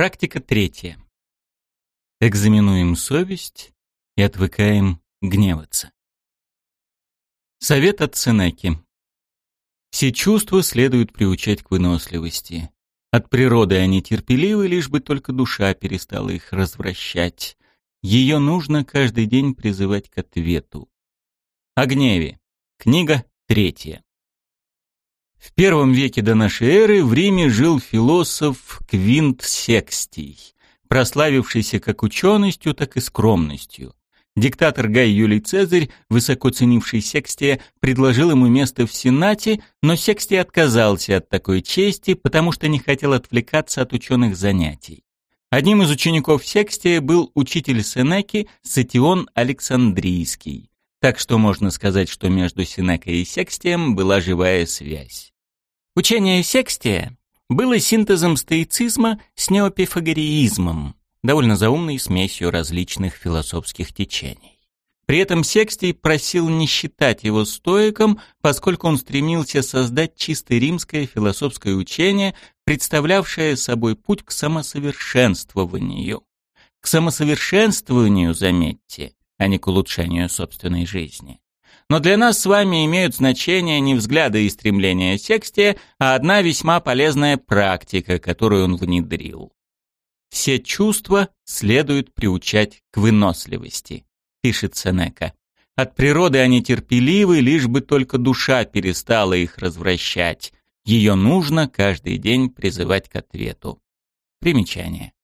Практика третья. Экзаменуем совесть и отвыкаем гневаться. Совет от Сенеки. Все чувства следует приучать к выносливости. От природы они терпеливы, лишь бы только душа перестала их развращать. Ее нужно каждый день призывать к ответу. О гневе. Книга третья. В первом веке до нашей эры в Риме жил философ Квинт Секстий, прославившийся как ученостью, так и скромностью. Диктатор Гай Юлий Цезарь, высоко ценивший Секстия, предложил ему место в Сенате, но Секстий отказался от такой чести, потому что не хотел отвлекаться от ученых занятий. Одним из учеников Секстия был учитель Сенеки Сатион Александрийский. Так что можно сказать, что между Сенекой и Секстием была живая связь. Учение Секстия было синтезом стоицизма с неопифагореизмом, довольно заумной смесью различных философских течений. При этом Секстий просил не считать его стоиком, поскольку он стремился создать чисто римское философское учение, представлявшее собой путь к самосовершенствованию. К самосовершенствованию, заметьте, а не к улучшению собственной жизни. Но для нас с вами имеют значение не взгляды и стремления Секстия, а одна весьма полезная практика, которую он внедрил. Все чувства следует приучать к выносливости, пишет Сенека. От природы они терпеливы, лишь бы только душа перестала их развращать. Ее нужно каждый день призывать к ответу. Примечание.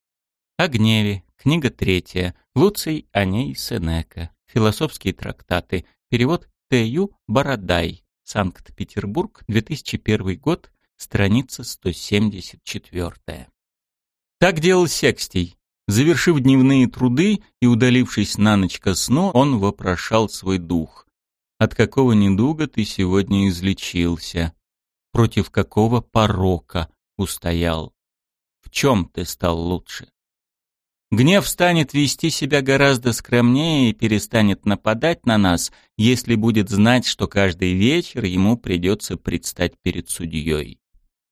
О гневе. Книга третья. Луций Аней Сенека. Философские трактаты. Перевод Т.Ю. Бородай. Санкт-Петербург, 2001 год. Страница 174. Так делал Секстий. Завершив дневные труды и удалившись на ночь ко сну, он вопрошал свой дух. «От какого недуга ты сегодня излечился? Против какого порока устоял? В чем ты стал лучше?» Гнев станет вести себя гораздо скромнее и перестанет нападать на нас, если будет знать, что каждый вечер ему придется предстать перед судьей.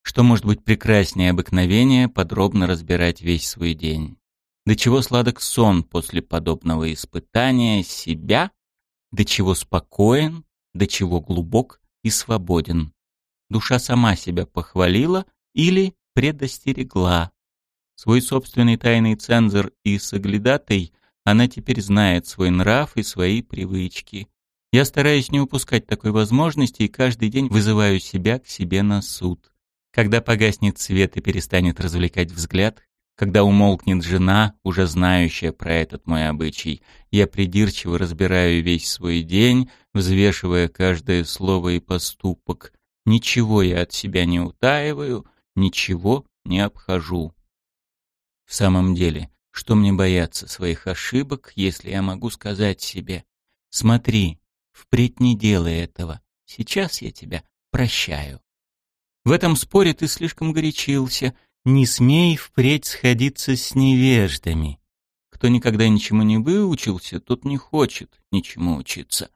Что может быть прекраснее обыкновения подробно разбирать весь свой день? До чего сладок сон после подобного испытания себя? До чего спокоен? До чего глубок и свободен? Душа сама себя похвалила или предостерегла? Свой собственный тайный цензор и соглядатый она теперь знает свой нрав и свои привычки. Я стараюсь не упускать такой возможности и каждый день вызываю себя к себе на суд. Когда погаснет свет и перестанет развлекать взгляд, когда умолкнет жена, уже знающая про этот мой обычай, я придирчиво разбираю весь свой день, взвешивая каждое слово и поступок. Ничего я от себя не утаиваю, ничего не обхожу. В самом деле, что мне бояться своих ошибок, если я могу сказать себе «Смотри, впредь не делай этого, сейчас я тебя прощаю». В этом споре ты слишком горячился. Не смей впредь сходиться с невеждами. Кто никогда ничему не выучился, тот не хочет ничему учиться.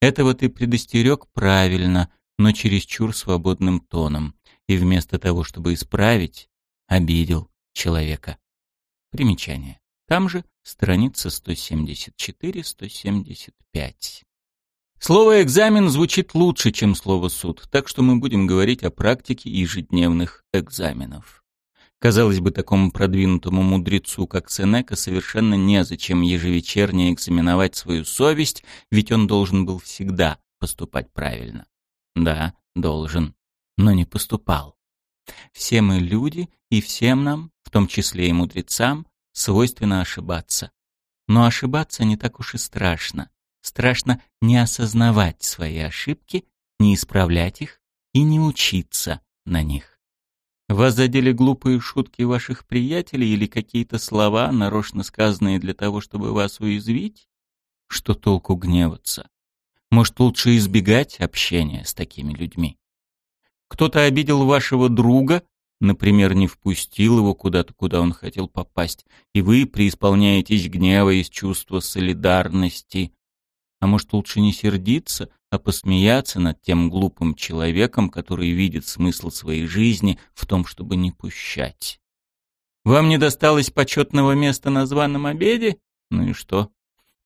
Этого ты предостерег правильно, но чересчур свободным тоном. И вместо того, чтобы исправить, обидел человека. Примечание. Там же страница 174-175. Слово «экзамен» звучит лучше, чем слово «суд», так что мы будем говорить о практике ежедневных экзаменов. Казалось бы, такому продвинутому мудрецу, как Сенека, совершенно незачем ежевечерне экзаменовать свою совесть, ведь он должен был всегда поступать правильно. Да, должен, но не поступал. Все мы люди, и всем нам, в том числе и мудрецам, свойственно ошибаться. Но ошибаться не так уж и страшно. Страшно не осознавать свои ошибки, не исправлять их и не учиться на них. Вас задели глупые шутки ваших приятелей или какие-то слова, нарочно сказанные для того, чтобы вас уязвить? Что толку гневаться? Может, лучше избегать общения с такими людьми? Кто-то обидел вашего друга, например, не впустил его куда-то, куда он хотел попасть, и вы преисполняетесь гнева из чувства солидарности, а может, лучше не сердиться, а посмеяться над тем глупым человеком, который видит смысл своей жизни в том, чтобы не пущать. Вам не досталось почетного места на званом обеде? Ну и что?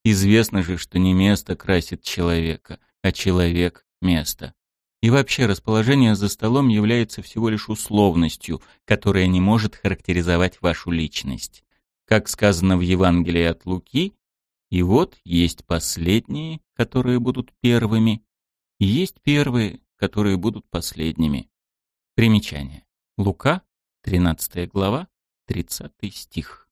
Известно же, что не место красит человека, а человек — место. И вообще расположение за столом является всего лишь условностью, которая не может характеризовать вашу личность. Как сказано в Евангелии от Луки, и вот есть последние, которые будут первыми, и есть первые, которые будут последними. Примечание. Лука, 13 глава, 30 стих.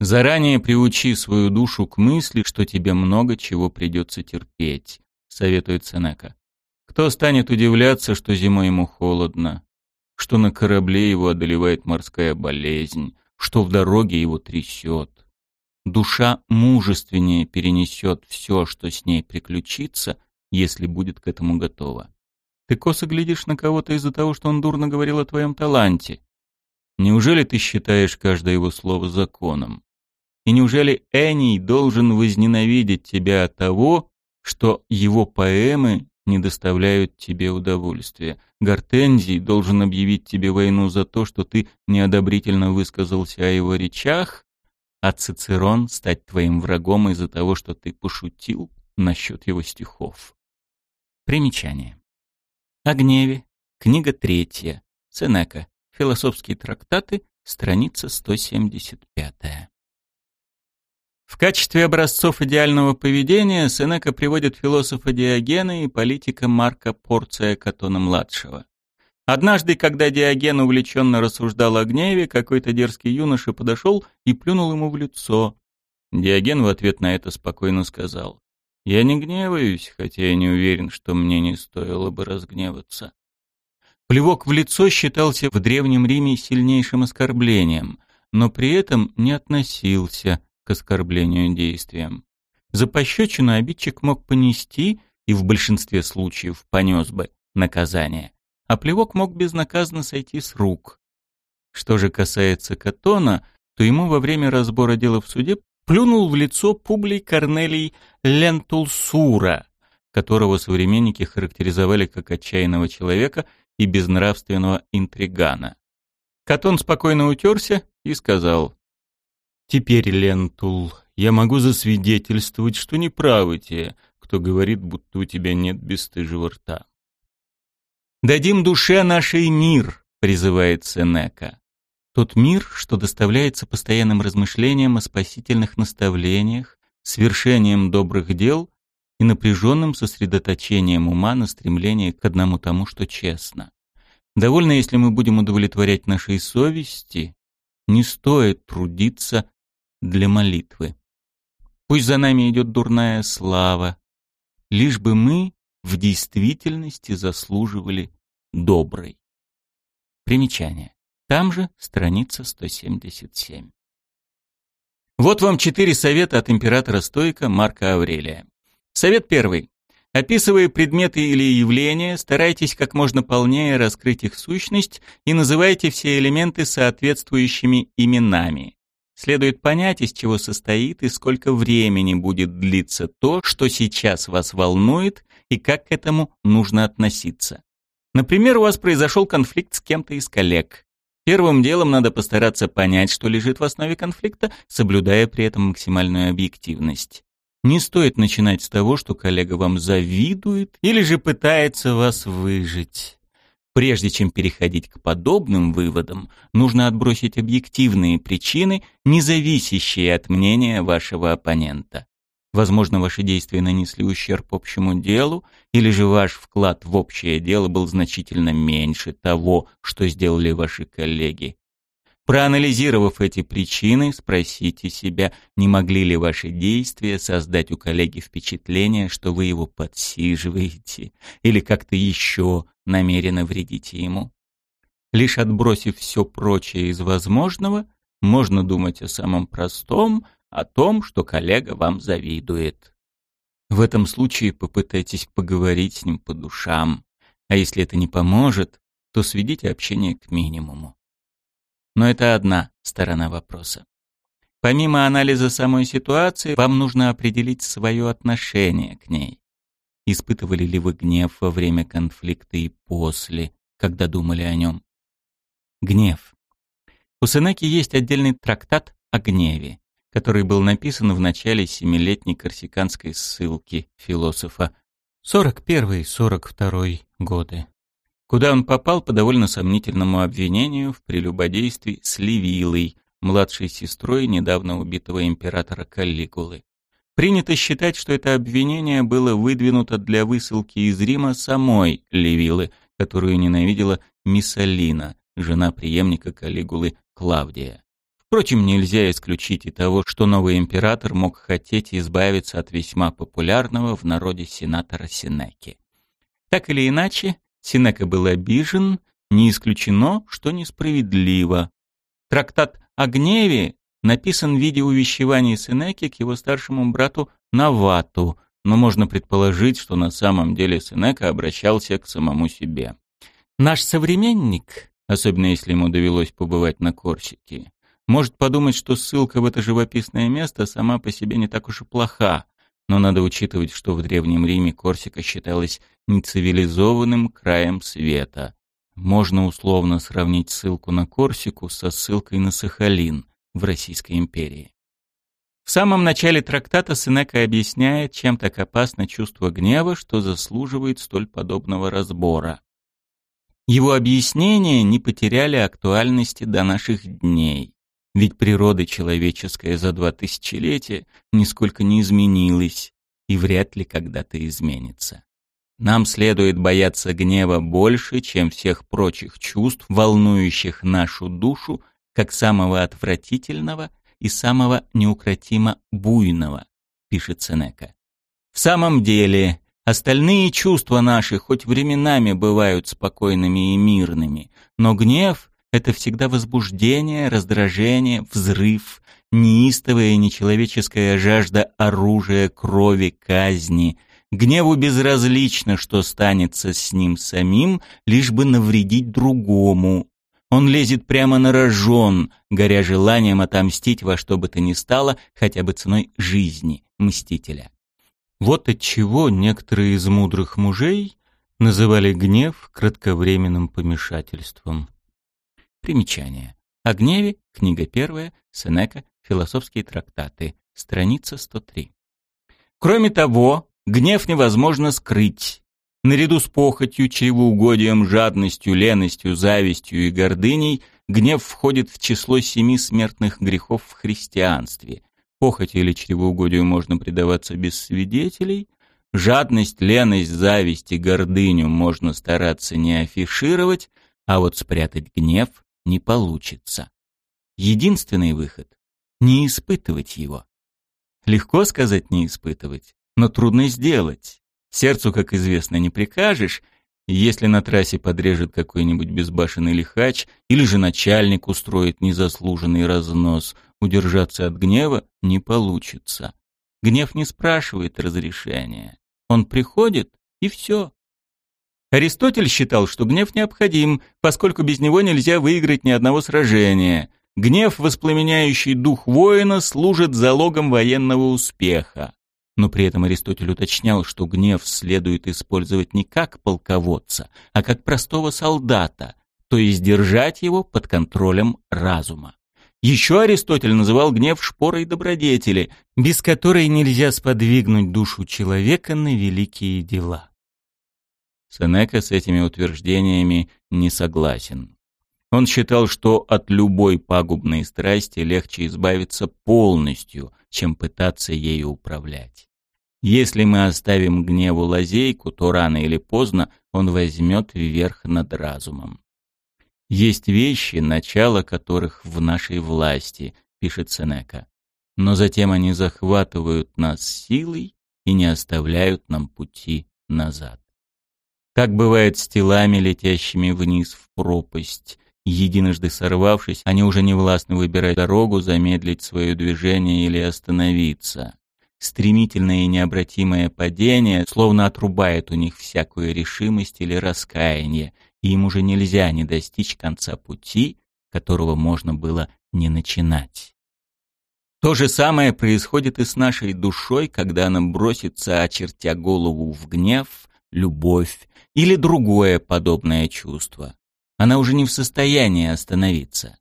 Заранее приучи свою душу к мысли, что тебе много чего придется терпеть, советует Сенека. Кто станет удивляться, что зимой ему холодно, что на корабле его одолевает морская болезнь, что в дороге его трясет? Душа мужественнее перенесет все, что с ней приключится, если будет к этому готова. Ты косо глядишь на кого-то из-за того, что он дурно говорил о твоем таланте. Неужели ты считаешь каждое его слово законом? И неужели Эний должен возненавидеть тебя от того, что его поэмы не доставляют тебе удовольствия? Гортензий должен объявить тебе войну за то, что ты неодобрительно высказался о его речах, а Цицерон стать твоим врагом из-за того, что ты пошутил насчет его стихов. Примечание. О гневе. Книга третья. Сенека. Философские трактаты, страница 175. В качестве образцов идеального поведения Сенека приводит философа Диогена и политика Марка Порция Катона-младшего. Однажды, когда Диоген увлеченно рассуждал о гневе, какой-то дерзкий юноша подошел и плюнул ему в лицо. Диоген в ответ на это спокойно сказал, «Я не гневаюсь, хотя я не уверен, что мне не стоило бы разгневаться. Плевок в лицо считался в Древнем Риме сильнейшим оскорблением, но при этом не относился к оскорблению действиям. За пощечину обидчик мог понести, и в большинстве случаев понес бы, наказание, а плевок мог безнаказанно сойти с рук. Что же касается Катона, то ему во время разбора дела в суде плюнул в лицо Публий Корнелий Лентул Сура, которого современники характеризовали как отчаянного человека и безнравственного интригана. Катон спокойно утерся и сказал, «Теперь, Лентул, я могу засвидетельствовать, что не правы те, кто говорит, будто у тебя нет бесстыжего рта». «Дадим душе нашей мир», — призывает Сенека. Тот мир, что доставляется постоянным размышлением о спасительных наставлениях, свершением добрых дел и напряженным сосредоточением ума на стремлении к одному тому, что честно. Довольно, если мы будем удовлетворять нашей совести, не стоит трудиться для молитвы. Пусть за нами идет дурная слава, лишь бы мы в действительности заслуживали доброй. Примечание. Там же страница 177. Вот вам четыре совета от императора Стойка Марка Аврелия. Совет первый. Описывая предметы или явления, старайтесь как можно полнее раскрыть их сущность и называйте все элементы соответствующими именами. Следует понять, из чего состоит и сколько времени будет длиться то, что сейчас вас волнует, и как к этому нужно относиться. Например, у вас произошел конфликт с кем-то из коллег. Первым делом надо постараться понять, что лежит в основе конфликта, соблюдая при этом максимальную объективность. Не стоит начинать с того, что коллега вам завидует или же пытается вас выжить. Прежде чем переходить к подобным выводам, нужно отбросить объективные причины, не зависящие от мнения вашего оппонента. Возможно, ваши действия нанесли ущерб общему делу, или же ваш вклад в общее дело был значительно меньше того, что сделали ваши коллеги. Проанализировав эти причины, спросите себя, не могли ли ваши действия создать у коллеги впечатление, что вы его подсиживаете или как-то еще намеренно вредите ему. Лишь отбросив все прочее из возможного, можно думать о самом простом, о том, что коллега вам завидует. В этом случае попытайтесь поговорить с ним по душам, а если это не поможет, то сведите общение к минимуму. Но это одна сторона вопроса. Помимо анализа самой ситуации, вам нужно определить свое отношение к ней. Испытывали ли вы гнев во время конфликта и после, когда думали о нем? Гнев. У Сенеки есть отдельный трактат о гневе, который был написан в начале семилетней корсиканской ссылки философа 41-42 годы, куда он попал по довольно сомнительному обвинению в прелюбодействе с Ливилой, младшей сестрой недавно убитого императора Каллигулы. Принято считать, что это обвинение было выдвинуто для высылки из Рима самой Ливилы, которую ненавидела Миссалина, жена преемника Каллигулы Клавдия. Впрочем, нельзя исключить и того, что новый император мог хотеть избавиться от весьма популярного в народе сенатора Синеки. Так или иначе, Синека был обижен, не исключено, что несправедливо. Трактат о гневе написан в виде увещеваний Сенеки к его старшему брату Навату, но можно предположить, что на самом деле Сенека обращался к самому себе. Наш современник, особенно если ему довелось побывать на Корсике, может подумать, что ссылка в это живописное место сама по себе не так уж и плоха, но надо учитывать, что в Древнем Риме Корсика считалась нецивилизованным краем света. Можно условно сравнить ссылку на Корсику со ссылкой на Сахалин в Российской империи. В самом начале трактата Сенека объясняет, чем так опасно чувство гнева, что заслуживает столь подобного разбора. Его объяснения не потеряли актуальности до наших дней. Ведь природа человеческая за два тысячелетия нисколько не изменилась и вряд ли когда-то изменится. Нам следует бояться гнева больше, чем всех прочих чувств, волнующих нашу душу, как самого отвратительного и самого неукротимо буйного, пишет Сенека. В самом деле, остальные чувства наши хоть временами бывают спокойными и мирными, но гнев — это всегда возбуждение, раздражение, взрыв, неистовая нечеловеческая жажда оружия, крови, казни. Гневу безразлично, что станется с ним самим, лишь бы навредить другому, он лезет прямо на рожон, горя желанием отомстить во что бы то ни стало, хотя бы ценой жизни мстителя. Вот отчего некоторые из мудрых мужей называли гнев кратковременным помешательством. Примечание. О гневе, книга первая, Сенека, философские трактаты, страница 103. Кроме того, гнев невозможно скрыть. Наряду с похотью, чревоугодием, жадностью, леностью, завистью и гордыней гнев входит в число семи смертных грехов в христианстве. Похоти или чревоугодию можно предаваться без свидетелей, жадность, леность, зависть и гордыню можно стараться не афишировать, а вот спрятать гнев не получится. Единственный выход — не испытывать его. Легко сказать «не испытывать», но трудно сделать. Сердцу, как известно, не прикажешь, если на трассе подрежет какой-нибудь безбашенный лихач или же начальник устроит незаслуженный разнос, удержаться от гнева не получится. Гнев не спрашивает разрешения. Он приходит, и все. Аристотель считал, что гнев необходим, поскольку без него нельзя выиграть ни одного сражения. Гнев, воспламеняющий дух воина, служит залогом военного успеха. Но при этом Аристотель уточнял, что гнев следует использовать не как полководца, а как простого солдата, то есть держать его под контролем разума. Еще Аристотель называл гнев шпорой добродетели, без которой нельзя сподвигнуть душу человека на великие дела. Сенека с этими утверждениями не согласен. Он считал, что от любой пагубной страсти легче избавиться полностью, чем пытаться ею управлять. Если мы оставим гневу лазейку, то рано или поздно он возьмет вверх над разумом. Есть вещи, начало которых в нашей власти, пишет Сенека. Но затем они захватывают нас силой и не оставляют нам пути назад. Так бывает с телами, летящими вниз в пропасть. Единожды сорвавшись, они уже не властны выбирать дорогу, замедлить свое движение или остановиться. Стремительное и необратимое падение словно отрубает у них всякую решимость или раскаяние, и им уже нельзя не достичь конца пути, которого можно было не начинать. То же самое происходит и с нашей душой, когда она бросится, очертя голову в гнев, любовь или другое подобное чувство. Она уже не в состоянии остановиться.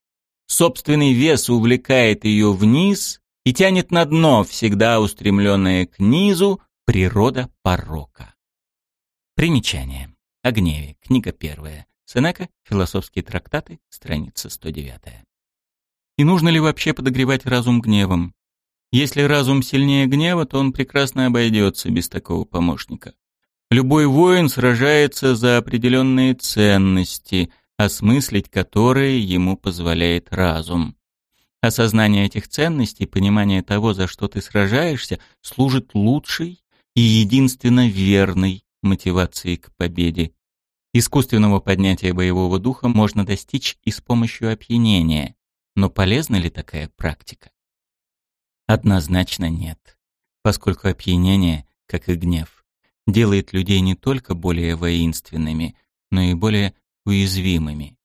Собственный вес увлекает ее вниз и тянет на дно, всегда устремленное к низу, природа порока. Примечание. О. Книга первая. Сенека. Философские трактаты. Страница 109. И нужно ли вообще подогревать разум гневом? Если разум сильнее гнева, то он прекрасно обойдется без такого помощника. Любой воин сражается за определенные ценности, осмыслить которые ему позволяет разум. Осознание этих ценностей, понимание того, за что ты сражаешься, служит лучшей и единственно верной мотивацией к победе. Искусственного поднятия боевого духа можно достичь и с помощью опьянения. Но полезна ли такая практика? Однозначно нет, поскольку опьянение, как и гнев, делает людей не только более воинственными, но и более уязвимыми.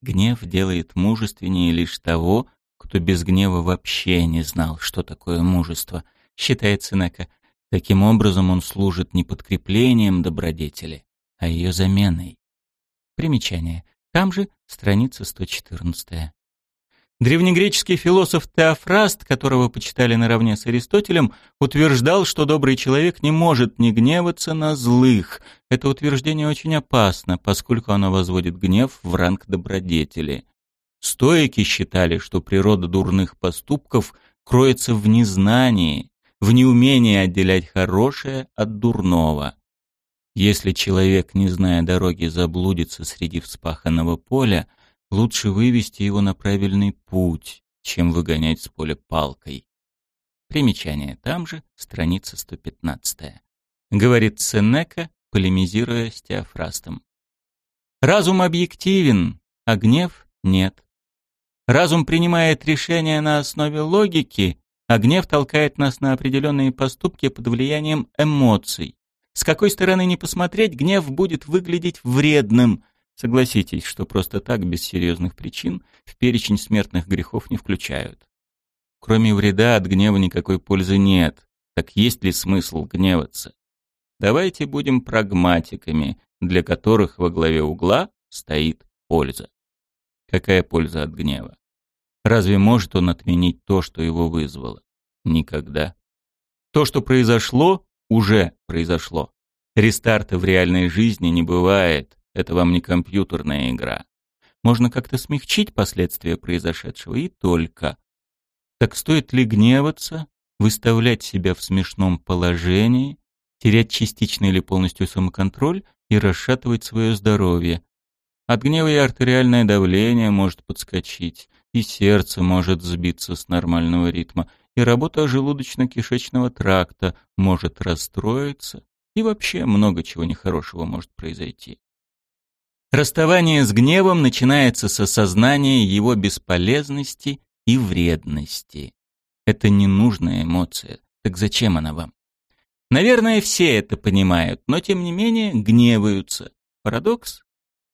Гнев делает мужественнее лишь того, кто без гнева вообще не знал, что такое мужество, считает Сенека. Таким образом он служит не подкреплением добродетели, а ее заменой. Примечание. Там же страница 114. Древнегреческий философ Теофраст, которого почитали наравне с Аристотелем, утверждал, что добрый человек не может не гневаться на злых. Это утверждение очень опасно, поскольку оно возводит гнев в ранг добродетели. Стоики считали, что природа дурных поступков кроется в незнании, в неумении отделять хорошее от дурного. Если человек, не зная дороги, заблудится среди вспаханного поля, Лучше вывести его на правильный путь, чем выгонять с поля палкой. Примечание там же, страница 115. Говорит Сенека, полемизируя с Теофрастом. Разум объективен, а гнев нет. Разум принимает решения на основе логики, а гнев толкает нас на определенные поступки под влиянием эмоций. С какой стороны ни посмотреть, гнев будет выглядеть вредным, Согласитесь, что просто так, без серьезных причин, в перечень смертных грехов не включают. Кроме вреда от гнева никакой пользы нет. Так есть ли смысл гневаться? Давайте будем прагматиками, для которых во главе угла стоит польза. Какая польза от гнева? Разве может он отменить то, что его вызвало? Никогда. То, что произошло, уже произошло. Рестарта в реальной жизни не бывает. Это вам не компьютерная игра. Можно как-то смягчить последствия произошедшего и только. Так стоит ли гневаться, выставлять себя в смешном положении, терять частично или полностью самоконтроль и расшатывать свое здоровье? От гнева и артериальное давление может подскочить, и сердце может сбиться с нормального ритма, и работа желудочно-кишечного тракта может расстроиться, и вообще много чего нехорошего может произойти. Расставание с гневом начинается с осознания его бесполезности и вредности. Это ненужная эмоция. Так зачем она вам? Наверное, все это понимают, но тем не менее гневаются. Парадокс?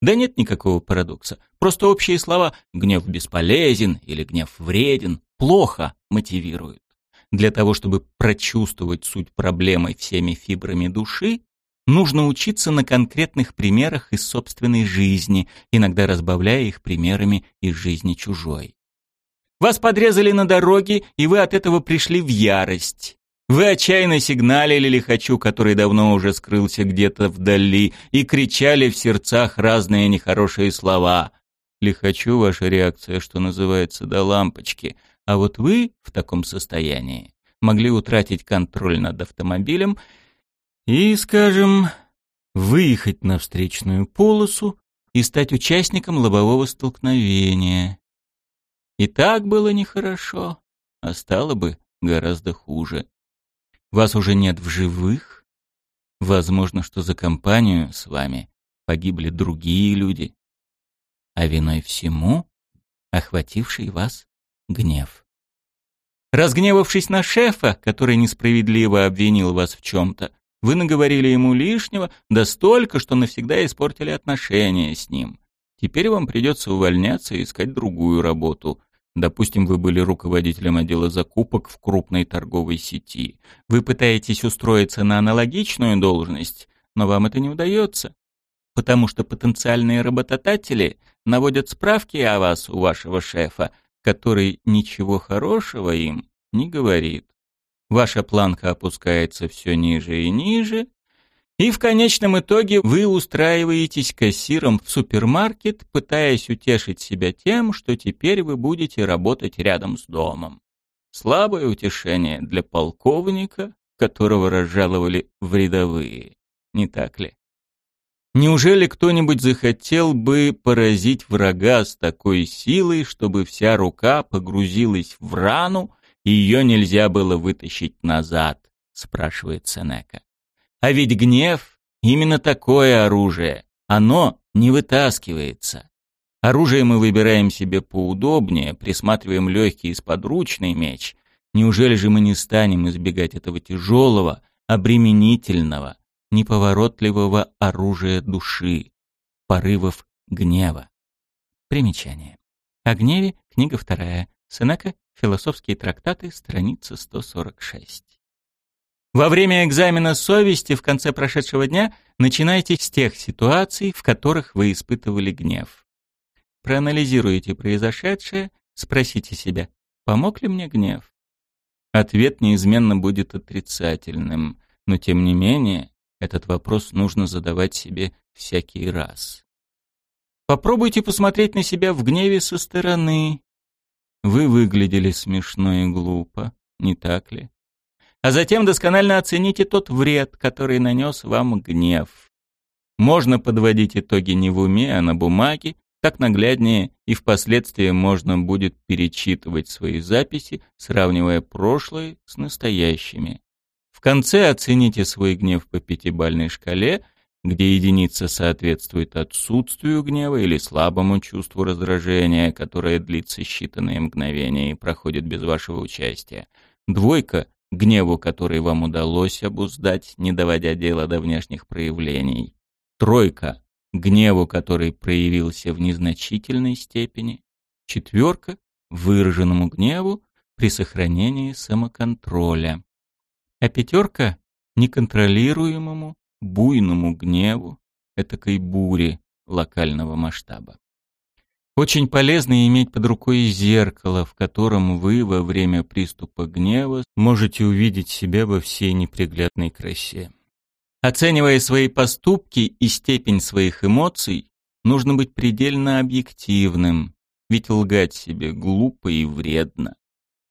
Да нет никакого парадокса. Просто общие слова «гнев бесполезен» или «гнев вреден» плохо мотивируют. Для того, чтобы прочувствовать суть проблемы всеми фибрами души, Нужно учиться на конкретных примерах из собственной жизни, иногда разбавляя их примерами из жизни чужой. Вас подрезали на дороге, и вы от этого пришли в ярость. Вы отчаянно сигналили лихачу, который давно уже скрылся где-то вдали, и кричали в сердцах разные нехорошие слова. Лихачу ваша реакция, что называется, до лампочки. А вот вы в таком состоянии могли утратить контроль над автомобилем и, скажем, выехать на встречную полосу и стать участником лобового столкновения. И так было нехорошо, а стало бы гораздо хуже. Вас уже нет в живых. Возможно, что за компанию с вами погибли другие люди. А виной всему охвативший вас гнев. Разгневавшись на шефа, который несправедливо обвинил вас в чем-то, вы наговорили ему лишнего, да столько, что навсегда испортили отношения с ним. Теперь вам придется увольняться и искать другую работу. Допустим, вы были руководителем отдела закупок в крупной торговой сети. Вы пытаетесь устроиться на аналогичную должность, но вам это не удается. потому что потенциальные работодатели наводят справки о вас у вашего шефа, который ничего хорошего им не говорит. Ваша планка опускается все ниже и ниже, и в конечном итоге вы устраиваетесь кассиром в супермаркет, пытаясь утешить себя тем, что теперь вы будете работать рядом с домом. Слабое утешение для полковника, которого разжаловали в рядовые, не так ли? Неужели кто-нибудь захотел бы поразить врага с такой силой, чтобы вся рука погрузилась в рану, и ее нельзя было вытащить назад, спрашивает Сенека. А ведь гнев — именно такое оружие. Оно не вытаскивается. Оружие мы выбираем себе поудобнее, присматриваем легкий и сподручный меч. Неужели же мы не станем избегать этого тяжелого, обременительного, неповоротливого оружия души, порывов гнева? Примечание. О гневе, книга вторая. Сенека, философские трактаты, страница 146. Во время экзамена совести в конце прошедшего дня начинайте с тех ситуаций, в которых вы испытывали гнев. Проанализируйте произошедшее, спросите себя, помог ли мне гнев? Ответ неизменно будет отрицательным, но тем не менее этот вопрос нужно задавать себе всякий раз. Попробуйте посмотреть на себя в гневе со стороны. Вы выглядели смешно и глупо, не так ли? А затем досконально оцените тот вред, который нанес вам гнев. Можно подводить итоги не в уме, а на бумаге, так нагляднее, и впоследствии можно будет перечитывать свои записи, сравнивая прошлое с настоящими. В конце оцените свой гнев по пятибалльной шкале, где единица соответствует отсутствию гнева или слабому чувству раздражения, которое длится считанные мгновения и проходит без вашего участия. Двойка гневу, который вам удалось обуздать, не доводя дело до внешних проявлений. Тройка — гневу, который проявился в незначительной степени. Четверка — выраженному гневу при сохранении самоконтроля. А пятерка — неконтролируемому, буйному гневу, этакой бури локального масштаба. Очень полезно иметь под рукой зеркало, в котором вы во время приступа гнева можете увидеть себя во всей неприглядной красе. Оценивая свои поступки и степень своих эмоций, нужно быть предельно объективным, ведь лгать себе глупо и вредно.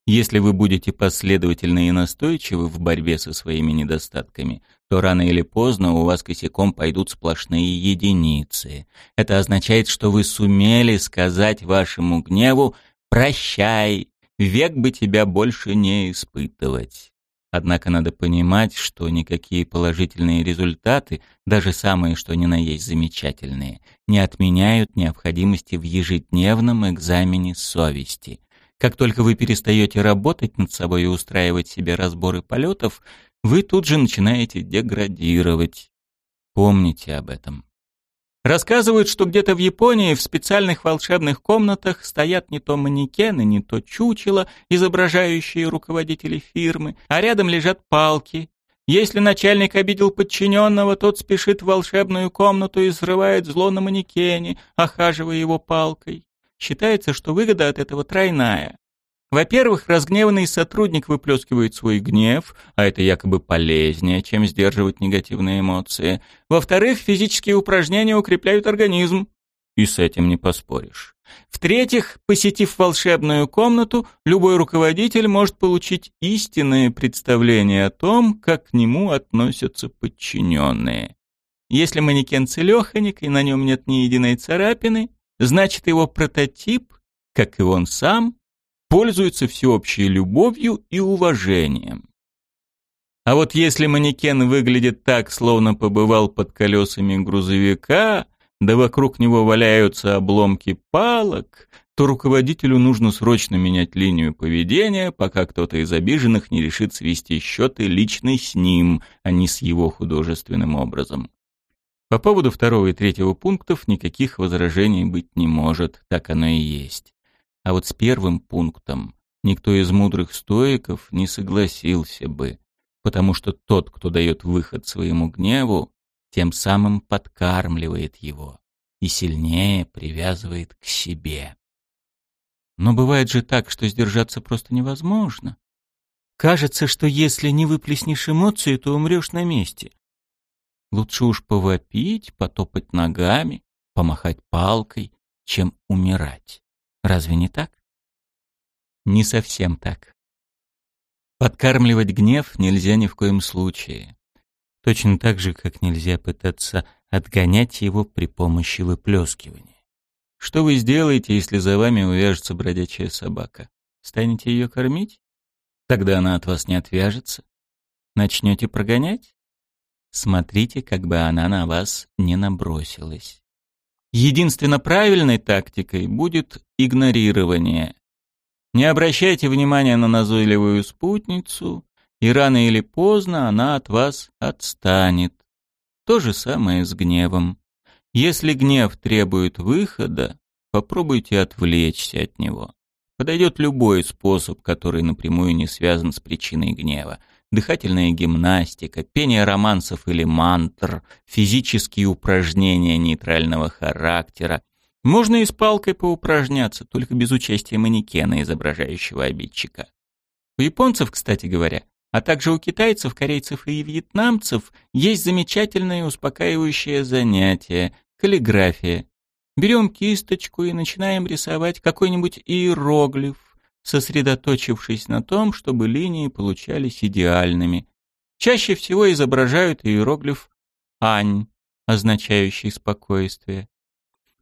Если вы будете последовательны и настойчивы в борьбе со своими недостатками, то рано или поздно у вас косяком пойдут сплошные единицы. Это означает, что вы сумели сказать вашему гневу «прощай, век бы тебя больше не испытывать». Однако надо понимать, что никакие положительные результаты, даже самые что ни на есть замечательные, не отменяют необходимости в ежедневном экзамене совести – как только вы перестаете работать над собой и устраивать себе разборы полетов, вы тут же начинаете деградировать. Помните об этом. Рассказывают, что где-то в Японии в специальных волшебных комнатах стоят не то манекены, не то чучела, изображающие руководителей фирмы, а рядом лежат палки. Если начальник обидел подчиненного, тот спешит в волшебную комнату и срывает зло на манекене, охаживая его палкой. Считается, что выгода от этого тройная. Во-первых, разгневанный сотрудник выплескивает свой гнев, а это якобы полезнее, чем сдерживать негативные эмоции. Во-вторых, физические упражнения укрепляют организм. И с этим не поспоришь. В-третьих, посетив волшебную комнату, любой руководитель может получить истинное представление о том, как к нему относятся подчиненные. Если манекен целеханик и на нем нет ни единой царапины, значит его прототип, как и он сам, пользуется всеобщей любовью и уважением. А вот если манекен выглядит так, словно побывал под колесами грузовика, да вокруг него валяются обломки палок, то руководителю нужно срочно менять линию поведения, пока кто-то из обиженных не решит свести счеты лично с ним, а не с его художественным образом. По поводу второго и третьего пунктов никаких возражений быть не может, так оно и есть. А вот с первым пунктом никто из мудрых стоиков не согласился бы, потому что тот, кто дает выход своему гневу, тем самым подкармливает его и сильнее привязывает к себе. Но бывает же так, что сдержаться просто невозможно. Кажется, что если не выплеснешь эмоции, то умрешь на месте. Лучше уж повопить, потопать ногами, помахать палкой, чем умирать. Разве не так? Не совсем так. Подкармливать гнев нельзя ни в коем случае. Точно так же, как нельзя пытаться отгонять его при помощи выплескивания. Что вы сделаете, если за вами увяжется бродячая собака? Станете ее кормить? Тогда она от вас не отвяжется. Начнете прогонять? Смотрите, как бы она на вас не набросилась. Единственно правильной тактикой будет игнорирование. Не обращайте внимания на назойливую спутницу, и рано или поздно она от вас отстанет. То же самое с гневом. Если гнев требует выхода, попробуйте отвлечься от него. Подойдет любой способ, который напрямую не связан с причиной гнева. Дыхательная гимнастика, пение романсов или мантр, физические упражнения нейтрального характера. Можно и с палкой поупражняться, только без участия манекена, изображающего обидчика. У японцев, кстати говоря, а также у китайцев, корейцев и вьетнамцев есть замечательное успокаивающее занятие – каллиграфия. Берем кисточку и начинаем рисовать какой-нибудь иероглиф, сосредоточившись на том, чтобы линии получались идеальными. Чаще всего изображают иероглиф «ань», означающий спокойствие.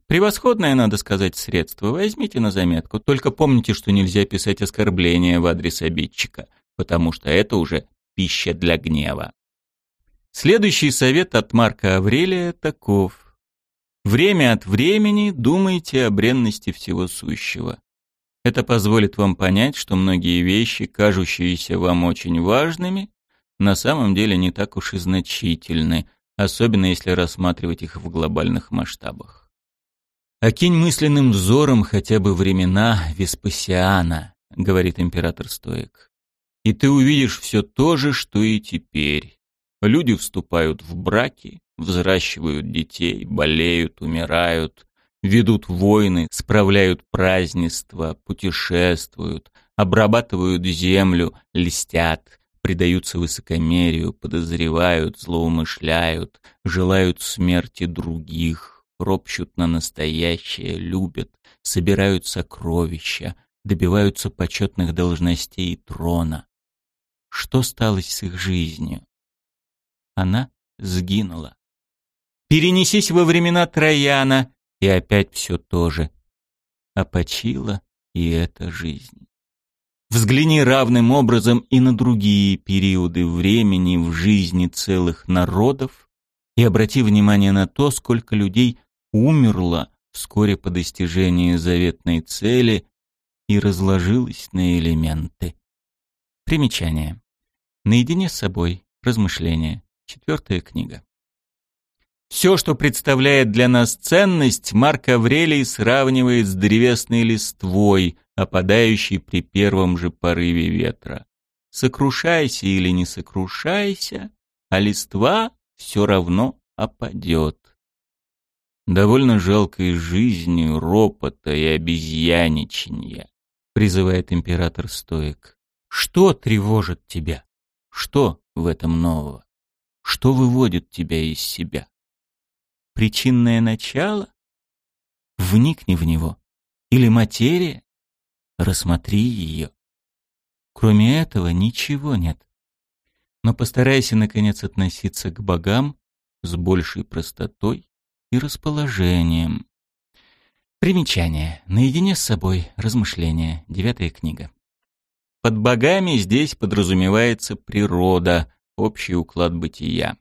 Превосходное, надо сказать, средство. Возьмите на заметку. Только помните, что нельзя писать оскорбления в адрес обидчика, потому что это уже пища для гнева. Следующий совет от Марка Аврелия таков. Время от времени думайте о бренности всего сущего. Это позволит вам понять, что многие вещи, кажущиеся вам очень важными, на самом деле не так уж и значительны, особенно если рассматривать их в глобальных масштабах. «Окинь мысленным взором хотя бы времена Веспасиана», — говорит император Стоик, «и ты увидишь все то же, что и теперь. Люди вступают в браки, взращивают детей, болеют, умирают, ведут войны, справляют празднества, путешествуют, обрабатывают землю, листят, предаются высокомерию, подозревают, злоумышляют, желают смерти других, ропщут на настоящее, любят, собирают сокровища, добиваются почетных должностей и трона. Что стало с их жизнью? Она сгинула. Перенесись во времена Трояна, и опять все то же. А и эта жизнь. Взгляни равным образом и на другие периоды времени в жизни целых народов и обрати внимание на то, сколько людей умерло вскоре по достижении заветной цели и разложилось на элементы. Примечание. Наедине с собой. Размышления. Четвертая книга. Все, что представляет для нас ценность, Марк Аврелий сравнивает с древесной листвой, опадающей при первом же порыве ветра. Сокрушайся или не сокрушайся, а листва все равно опадет. Довольно жалкой жизнью, ропота и обезьяничанья, призывает император стоик. Что тревожит тебя? Что в этом нового? Что выводит тебя из себя? Причинное начало? Вникни в него. Или материя? Рассмотри ее. Кроме этого ничего нет. Но постарайся, наконец, относиться к богам с большей простотой и расположением. Примечание. Наедине с собой. Размышления. Девятая книга. Под богами здесь подразумевается природа, общий уклад бытия.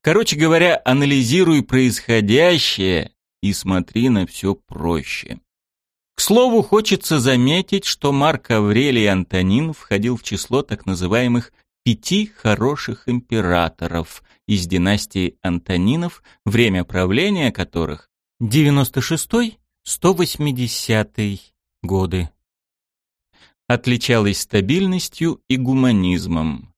Короче говоря, анализируй происходящее и смотри на все проще. К слову, хочется заметить, что Марк Аврелий Антонин входил в число так называемых «пяти хороших императоров» из династии Антонинов, время правления которых 96-180 годы. Отличалась стабильностью и гуманизмом.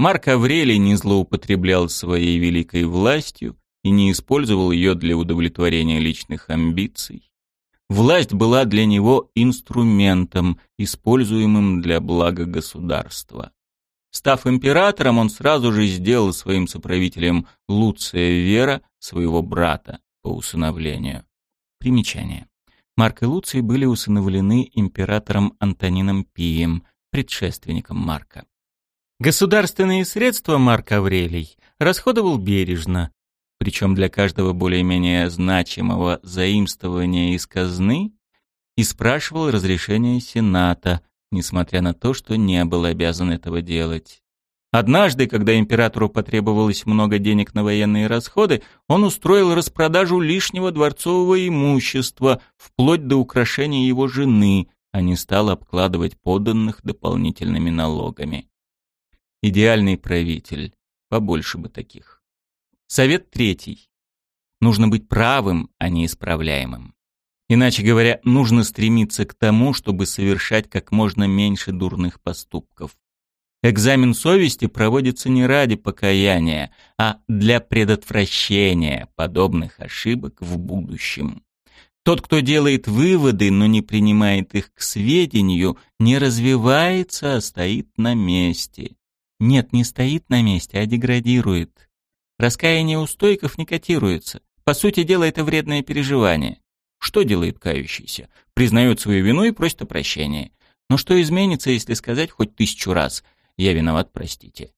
Марк Аврелий не злоупотреблял своей великой властью, и не использовал ее для удовлетворения личных амбиций. Власть была для него инструментом, используемым для блага государства. Став императором, он сразу же сделал своим соправителем Луция Вера, своего брата, по усыновлению. Примечание. Марк и Луций были усыновлены императором Антонином Пием, предшественником Марка. Государственные средства Марк Аврелий расходовал бережно, причем для каждого более-менее значимого заимствования из казны и спрашивал разрешения Сената, несмотря на то, что не был обязан этого делать. Однажды, когда императору потребовалось много денег на военные расходы, он устроил распродажу лишнего дворцового имущества, вплоть до украшения его жены, а не стал обкладывать подданных дополнительными налогами. Идеальный правитель. Побольше бы таких. Совет третий. Нужно быть правым, а не исправляемым. Иначе говоря, нужно стремиться к тому, чтобы совершать как можно меньше дурных поступков. Экзамен совести проводится не ради покаяния, а для предотвращения подобных ошибок в будущем. Тот, кто делает выводы, но не принимает их к сведению, не развивается, а стоит на месте. Нет, не стоит на месте, а деградирует. Раскаяние у стойков не котируется. По сути дела, это вредное переживание. Что делает кающийся? Признает свою вину и просит о прощении. Но что изменится, если сказать хоть тысячу раз «я виноват, простите»?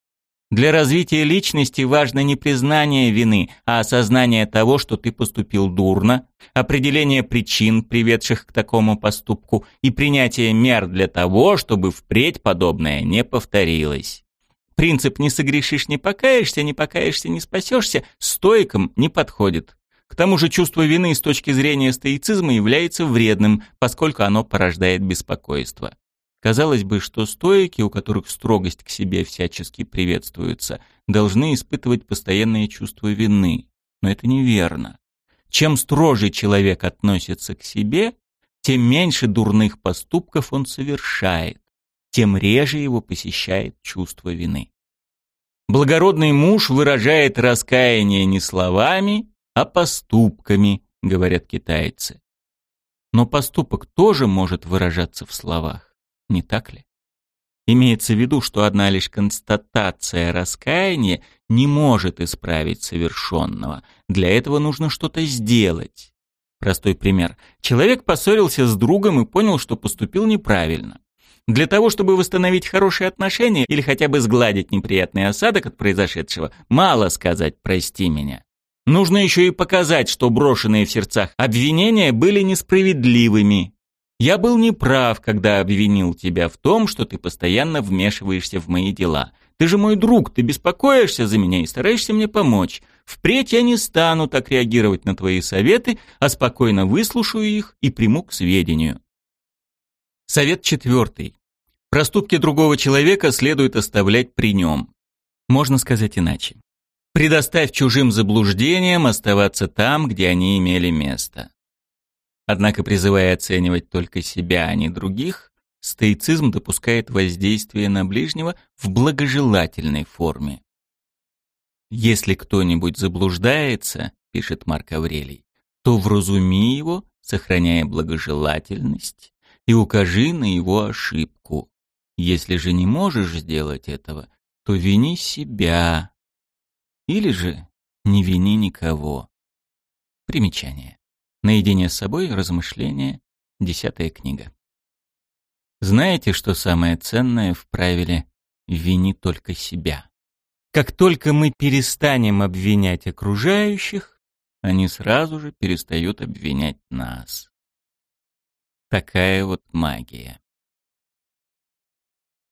Для развития личности важно не признание вины, а осознание того, что ты поступил дурно, определение причин, приведших к такому поступку, и принятие мер для того, чтобы впредь подобное не повторилось. Принцип «не согрешишь, не покаешься, не покаешься, не спасешься» стойкам не подходит. К тому же чувство вины с точки зрения стоицизма является вредным, поскольку оно порождает беспокойство. Казалось бы, что стоики, у которых строгость к себе всячески приветствуется, должны испытывать постоянное чувство вины. Но это неверно. Чем строже человек относится к себе, тем меньше дурных поступков он совершает, тем реже его посещает чувство вины. Благородный муж выражает раскаяние не словами, а поступками, говорят китайцы. Но поступок тоже может выражаться в словах, не так ли? Имеется в виду, что одна лишь констатация раскаяния не может исправить совершенного. Для этого нужно что-то сделать. Простой пример. Человек поссорился с другом и понял, что поступил неправильно. Для того, чтобы восстановить хорошие отношения или хотя бы сгладить неприятный осадок от произошедшего, мало сказать «прости меня». Нужно еще и показать, что брошенные в сердцах обвинения были несправедливыми. Я был неправ, когда обвинил тебя в том, что ты постоянно вмешиваешься в мои дела. Ты же мой друг, ты беспокоишься за меня и стараешься мне помочь. Впредь я не стану так реагировать на твои советы, а спокойно выслушаю их и приму к сведению. Совет четвертый. Проступки другого человека следует оставлять при нем. Можно сказать иначе. Предоставь чужим заблуждениям оставаться там, где они имели место. Однако, призывая оценивать только себя, а не других, стоицизм допускает воздействие на ближнего в благожелательной форме. «Если кто-нибудь заблуждается, — пишет Марк Аврелий, — то вразуми его, сохраняя благожелательность, и укажи на его ошибку. Если же не можешь сделать этого, то вини себя, или же не вини никого. Примечание. Наедине с собой размышления. Десятая книга. Знаете, что самое ценное в правиле «вини только себя»? Как только мы перестанем обвинять окружающих, они сразу же перестают обвинять нас. Такая вот магия.